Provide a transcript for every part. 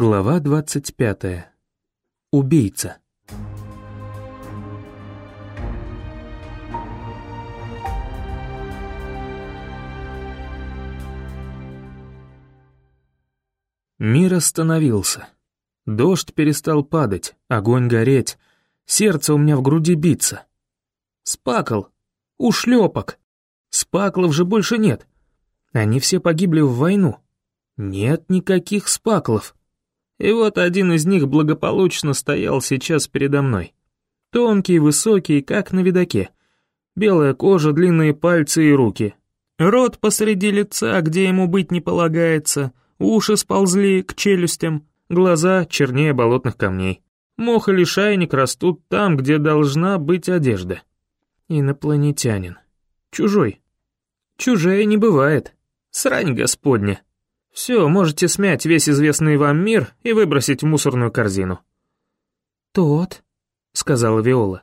Глава 25. Убийца. Мир остановился. Дождь перестал падать, огонь гореть, сердце у меня в груди биться. Спакл, ушлепок. Спаклов же больше нет. Они все погибли в войну. Нет никаких спаклов. И вот один из них благополучно стоял сейчас передо мной. Тонкий, высокий, как на видаке. Белая кожа, длинные пальцы и руки. Рот посреди лица, где ему быть не полагается, уши сползли к челюстям, глаза чернее болотных камней. Мох и лишайник растут там, где должна быть одежда. Инопланетянин. Чужой. Чужая не бывает. Срань господня. Все, можете смять весь известный вам мир и выбросить в мусорную корзину». «Тот», — сказала Виола.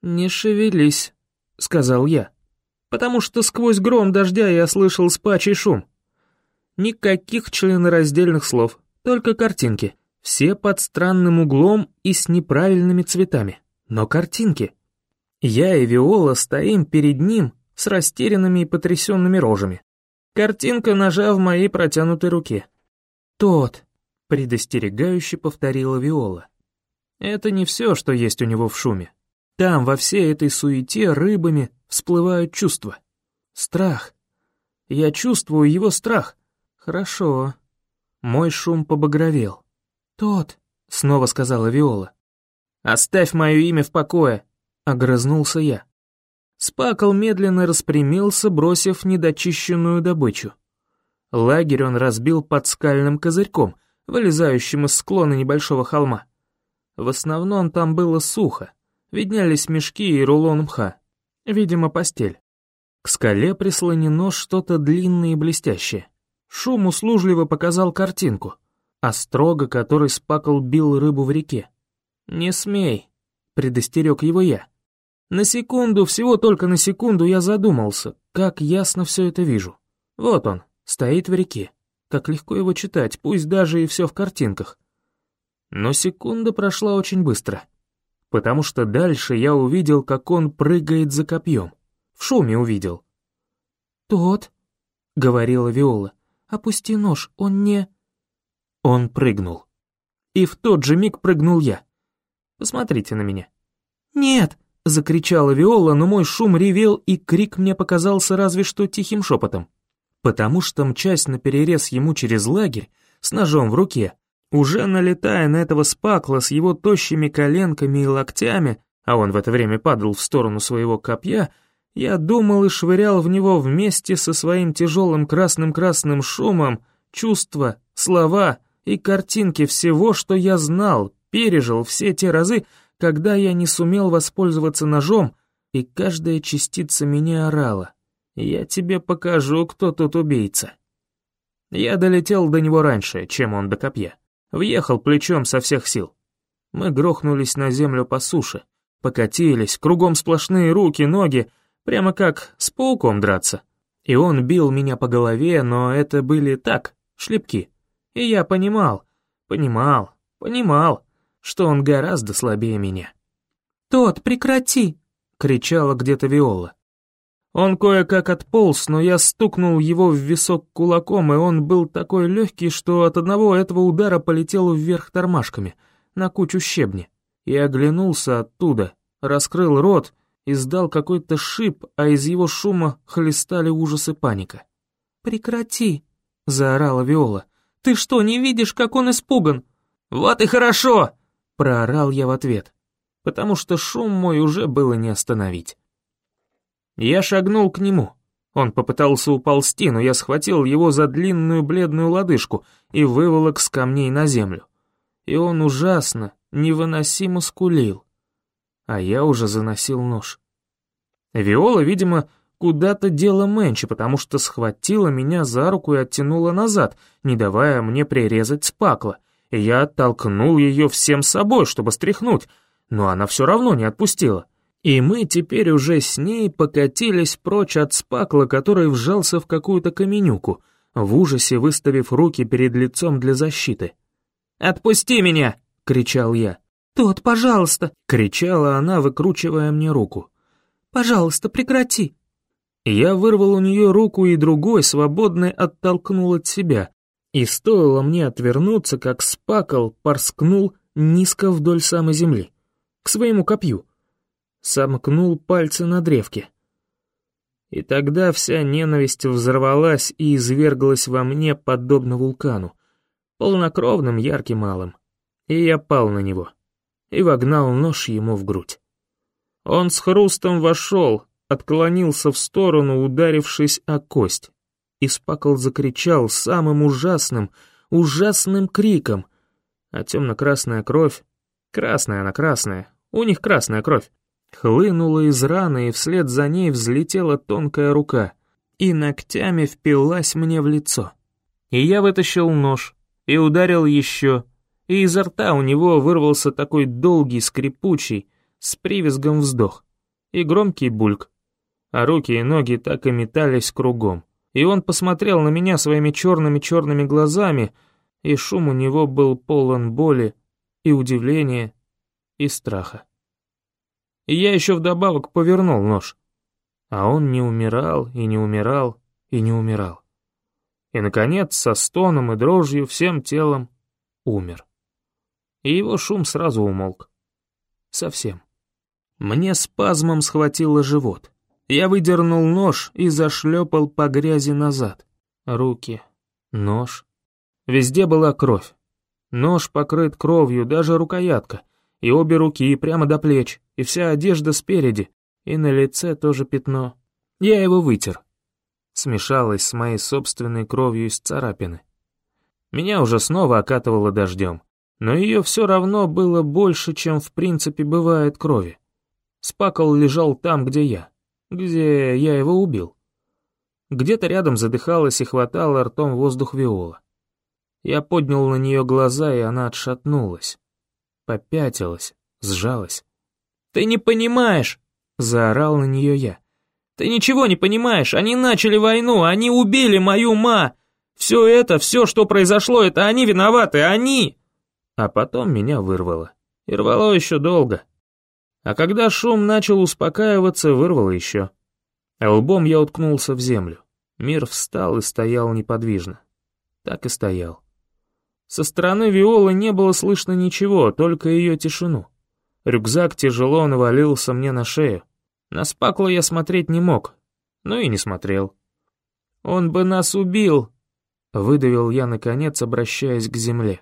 «Не шевелись», — сказал я, потому что сквозь гром дождя я слышал спачий шум. Никаких членораздельных слов, только картинки, все под странным углом и с неправильными цветами, но картинки. Я и Виола стоим перед ним с растерянными и потрясенными рожами. Картинка ножа в моей протянутой руке. «Тот», — предостерегающе повторила Виола. Это не все, что есть у него в шуме. Там, во всей этой суете, рыбами всплывают чувства. Страх. Я чувствую его страх. Хорошо. Мой шум побагровел. «Тот», — снова сказала Виола. «Оставь мое имя в покое», — огрызнулся я. Спакл медленно распрямился, бросив недочищенную добычу. Лагерь он разбил под скальным козырьком, вылезающим из склона небольшого холма. В основном там было сухо, виднялись мешки и рулон мха, видимо, постель. К скале прислонено что-то длинное и блестящее. Шум услужливо показал картинку, острога которой Спакл бил рыбу в реке. «Не смей», — предостерег его я. На секунду, всего только на секунду я задумался, как ясно все это вижу. Вот он, стоит в реке. Как легко его читать, пусть даже и все в картинках. Но секунда прошла очень быстро, потому что дальше я увидел, как он прыгает за копьем. В шуме увидел. «Тот», — говорила Виола, — «опусти нож, он не...» Он прыгнул. И в тот же миг прыгнул я. Посмотрите на меня. «Нет!» Закричала Виола, но мой шум ревел, и крик мне показался разве что тихим шепотом. Потому что, мчась на перерез ему через лагерь, с ножом в руке, уже налетая на этого спакла с его тощими коленками и локтями, а он в это время падал в сторону своего копья, я думал и швырял в него вместе со своим тяжелым красным-красным шумом чувства, слова и картинки всего, что я знал, пережил все те разы, когда я не сумел воспользоваться ножом, и каждая частица меня орала. «Я тебе покажу, кто тут убийца». Я долетел до него раньше, чем он до копья. Въехал плечом со всех сил. Мы грохнулись на землю по суше, покатились, кругом сплошные руки, ноги, прямо как с пауком драться. И он бил меня по голове, но это были так, шлепки. И я понимал, понимал, понимал, что он гораздо слабее меня. «Тот, прекрати!» — кричала где-то Виола. Он кое-как отполз, но я стукнул его в висок кулаком, и он был такой легкий, что от одного этого удара полетел вверх тормашками, на кучу щебни, и оглянулся оттуда, раскрыл рот, издал какой-то шип, а из его шума хлестали ужас и паника. «Прекрати!» — заорала Виола. «Ты что, не видишь, как он испуган?» «Вот и хорошо!» Проорал я в ответ, потому что шум мой уже было не остановить. Я шагнул к нему. Он попытался уползти, но я схватил его за длинную бледную лодыжку и выволок с камней на землю. И он ужасно, невыносимо скулил. А я уже заносил нож. Виола, видимо, куда-то дела Мэнчи, потому что схватила меня за руку и оттянула назад, не давая мне прирезать спакла — я оттолкнул ее всем собой, чтобы стряхнуть, но она все равно не отпустила. И мы теперь уже с ней покатились прочь от спакла, который вжался в какую-то каменюку, в ужасе выставив руки перед лицом для защиты. «Отпусти меня!» — кричал я. «Тот, пожалуйста!» — кричала она, выкручивая мне руку. «Пожалуйста, прекрати!» Я вырвал у нее руку и другой, свободный, оттолкнул от себя. И стоило мне отвернуться, как спакал, порскнул низко вдоль самой земли, к своему копью. Сомкнул пальцы на древке. И тогда вся ненависть взорвалась и изверглась во мне подобно вулкану, полнокровным, ярким малым. И я пал на него и вогнал нож ему в грудь. Он с хрустом вошел, отклонился в сторону, ударившись о кость. И Спакл закричал самым ужасным, ужасным криком, а темно-красная кровь, красная она красная, у них красная кровь, хлынула из раны, и вслед за ней взлетела тонкая рука и ногтями впилась мне в лицо. И я вытащил нож и ударил еще, и изо рта у него вырвался такой долгий, скрипучий, с привизгом вздох и громкий бульк, а руки и ноги так и метались кругом. И он посмотрел на меня своими черными-черными глазами, и шум у него был полон боли и удивления и страха. И я еще вдобавок повернул нож. А он не умирал и не умирал и не умирал. И, наконец, со стоном и дрожью всем телом умер. И его шум сразу умолк. Совсем. Мне спазмом схватило живот. Я выдернул нож и зашлепал по грязи назад. Руки, нож. Везде была кровь. Нож покрыт кровью, даже рукоятка. И обе руки прямо до плеч, и вся одежда спереди, и на лице тоже пятно. Я его вытер. Смешалось с моей собственной кровью из царапины. Меня уже снова окатывало дождем, но ее все равно было больше, чем в принципе бывает крови. Спакл лежал там, где я, где я его убил. Где-то рядом задыхалась и хватала ртом воздух Виола. Я поднял на нее глаза, и она отшатнулась. Попятилась, сжалась. «Ты не понимаешь!» — заорал на нее я. «Ты ничего не понимаешь! Они начали войну! Они убили мою ма! Все это, все, что произошло, это они виноваты! Они!» А потом меня вырвало. И рвало еще долго. А когда шум начал успокаиваться, вырвало еще. А лбом я уткнулся в землю. Мир встал и стоял неподвижно. Так и стоял. Со стороны Виолы не было слышно ничего, только ее тишину. Рюкзак тяжело навалился мне на шею. На спакло я смотреть не мог, но и не смотрел. «Он бы нас убил!» — выдавил я, наконец, обращаясь к земле.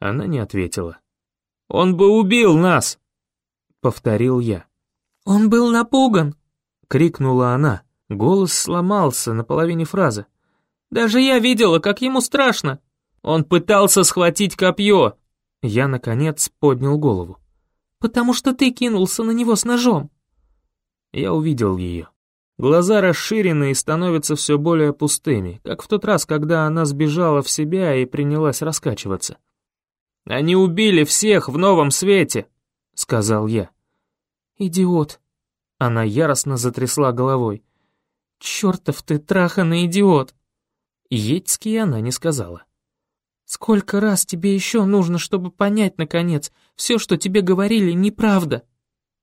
Она не ответила. «Он бы убил нас!» Повторил я. «Он был напуган!» — крикнула она. Голос сломался на половине фразы. «Даже я видела, как ему страшно! Он пытался схватить копье!» Я, наконец, поднял голову. «Потому что ты кинулся на него с ножом!» Я увидел ее. Глаза расширены и становятся все более пустыми, как в тот раз, когда она сбежала в себя и принялась раскачиваться. «Они убили всех в новом свете!» — сказал я. «Идиот!» Она яростно затрясла головой. «Чертов ты траханный идиот!» Едьский она не сказала. «Сколько раз тебе еще нужно, чтобы понять, наконец, все, что тебе говорили, неправда?»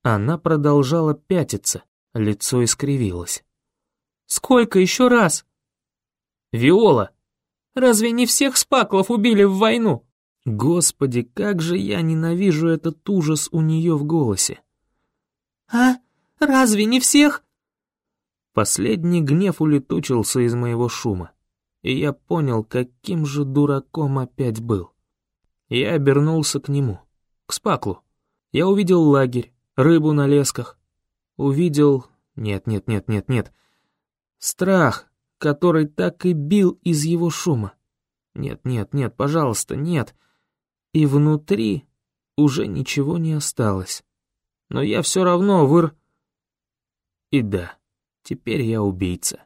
Она продолжала пятиться, лицо искривилось. «Сколько еще раз?» «Виола!» «Разве не всех спаклов убили в войну?» Господи, как же я ненавижу этот ужас у нее в голосе. «А? Разве не всех?» Последний гнев улетучился из моего шума, и я понял, каким же дураком опять был. Я обернулся к нему, к Спаклу. Я увидел лагерь, рыбу на лесках. Увидел... Нет, нет, нет, нет, нет. Страх, который так и бил из его шума. Нет, нет, нет, пожалуйста, нет. И внутри уже ничего не осталось но я все равно выр... И да, теперь я убийца.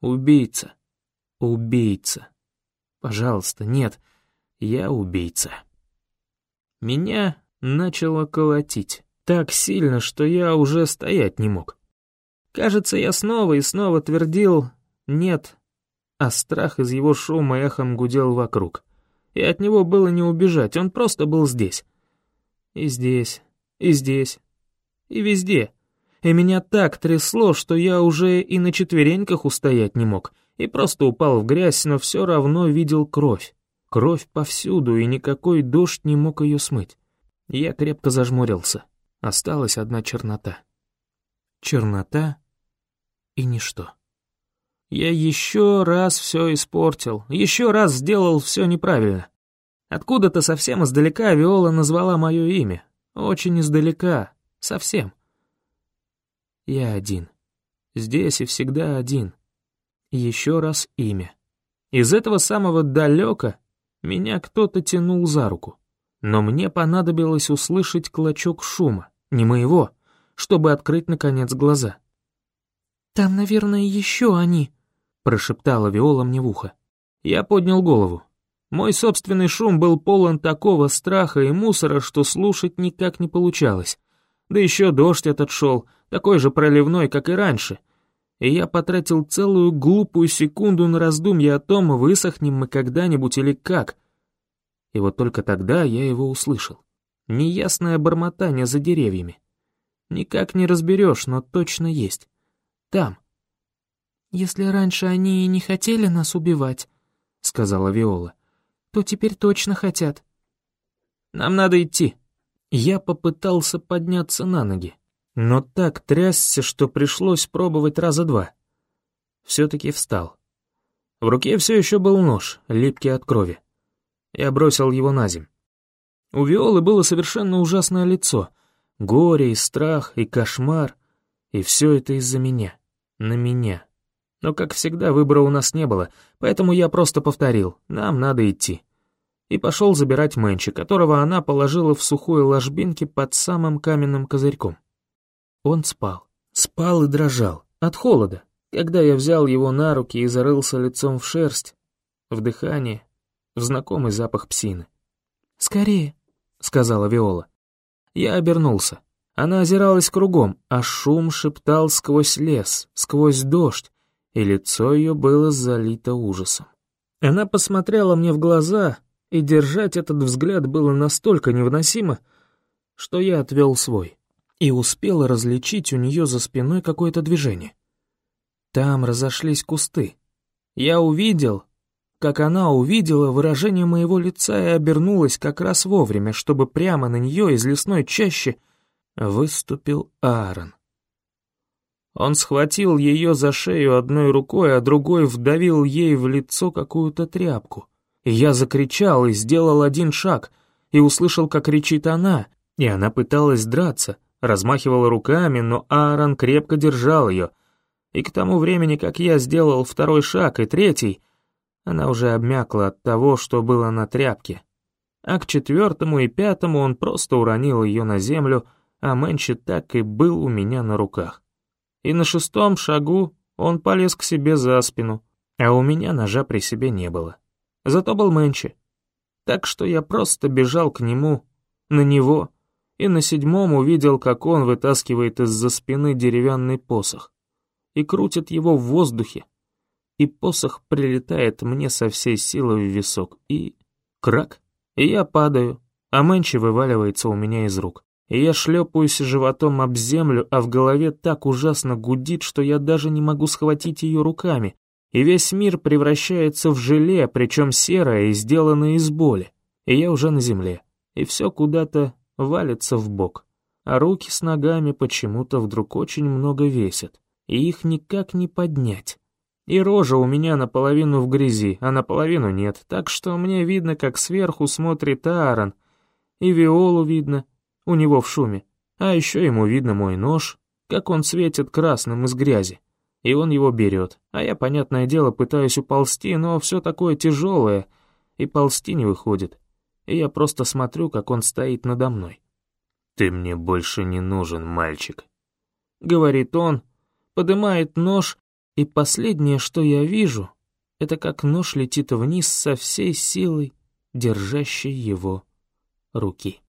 Убийца. Убийца. Пожалуйста, нет, я убийца. Меня начало колотить так сильно, что я уже стоять не мог. Кажется, я снова и снова твердил «нет», а страх из его шума эхом гудел вокруг. и от него было не убежать, он просто был здесь. И здесь, и здесь, и везде. И меня так трясло, что я уже и на четвереньках устоять не мог, и просто упал в грязь, но все равно видел кровь. Кровь повсюду, и никакой дождь не мог ее смыть. Я крепко зажмурился. Осталась одна чернота. Чернота и ничто. Я еще раз все испортил, еще раз сделал все неправильно. Откуда-то совсем издалека Виола назвала мое имя. Очень издалека, совсем. Я один. Здесь и всегда один. еще раз имя. Из этого самого далека меня кто-то тянул за руку. Но мне понадобилось услышать клочок шума, не моего, чтобы открыть, наконец, глаза. «Там, наверное, еще они», прошептала Виола мне в ухо. Я поднял голову. Мой собственный шум был полон такого страха и мусора, что слушать никак не получалось. Да еще дождь этот шел, такой же проливной, как и раньше. И я потратил целую глупую секунду на раздумье о том, высохнем мы когда-нибудь или как. И вот только тогда я его услышал. Неясное бормотание за деревьями. Никак не разберешь, но точно есть. Там, «Если раньше они и не хотели нас убивать», — сказала Виола, — «то теперь точно хотят». «Нам надо идти». Я попытался подняться на ноги, но так трясся, что пришлось пробовать раза два. Все-таки встал. В руке все еще был нож, липкий от крови. Я бросил его на земь. У Виолы было совершенно ужасное лицо. Горе и страх, и кошмар. И все это из-за меня. На меня. Но, как всегда, выбора у нас не было, поэтому я просто повторил «нам надо идти». И пошел забирать Мэнчи, которого она положила в сухой ложбинке под самым каменным козырьком. Он спал. Спал и дрожал. От холода. Когда я взял его на руки и зарылся лицом в шерсть, в дыхание, в знакомый запах псины. «Скорее», — сказала Виола. Я обернулся. Она озиралась кругом, а шум шептал сквозь лес, сквозь дождь, и лицо ее было залито ужасом. Она посмотрела мне в глаза, и держать этот взгляд было настолько невыносимо, что я отвел свой и успел различить у нее за спиной какое-то движение. Там разошлись кусты. Я увидел, как она увидела выражение моего лица и обернулась как раз вовремя, чтобы прямо на нее из лесной чащи выступил Аарон. Он схватил ее за шею одной рукой, а другой вдавил ей в лицо какую-то тряпку. Я закричал и сделал один шаг, и услышал, как кричит она, и она пыталась драться, размахивала руками, но Аарон крепко держал ее. И к тому времени, как я сделал второй шаг и третий, она уже обмякла от того, что было на тряпке. А к четвертому и пятому он просто уронил ее на землю, а Мэнчи так и был у меня на руках и на шестом шагу он полез к себе за спину, а у меня ножа при себе не было. Зато был Мэнчи. Так что я просто бежал к нему, на него, и на седьмом увидел, как он вытаскивает из-за спины деревянный посох и крутит его в воздухе, и посох прилетает мне со всей силы в висок, и... крак, и я падаю, а Мэнчи вываливается у меня из рук и я шлепаюсь животом об землю, а в голове так ужасно гудит, что я даже не могу схватить ее руками, и весь мир превращается в желе, причем серое и сделанное из боли, и я уже на земле, и все куда-то валится в бок, а руки с ногами почему-то вдруг очень много весят, и их никак не поднять. И рожа у меня наполовину в грязи, а наполовину нет, так что мне видно, как сверху смотрит Аарон, и Виолу видно, у него в шуме. А еще ему видно мой нож, как он светит красным из грязи. И он его берет, а я, понятное дело, пытаюсь уползти, но все такое тяжелое, и ползти не выходит. И я просто смотрю, как он стоит надо мной. «Ты мне больше не нужен, мальчик», — говорит он, поднимает нож, и последнее, что я вижу, это как нож летит вниз со всей силой, держащей его руки.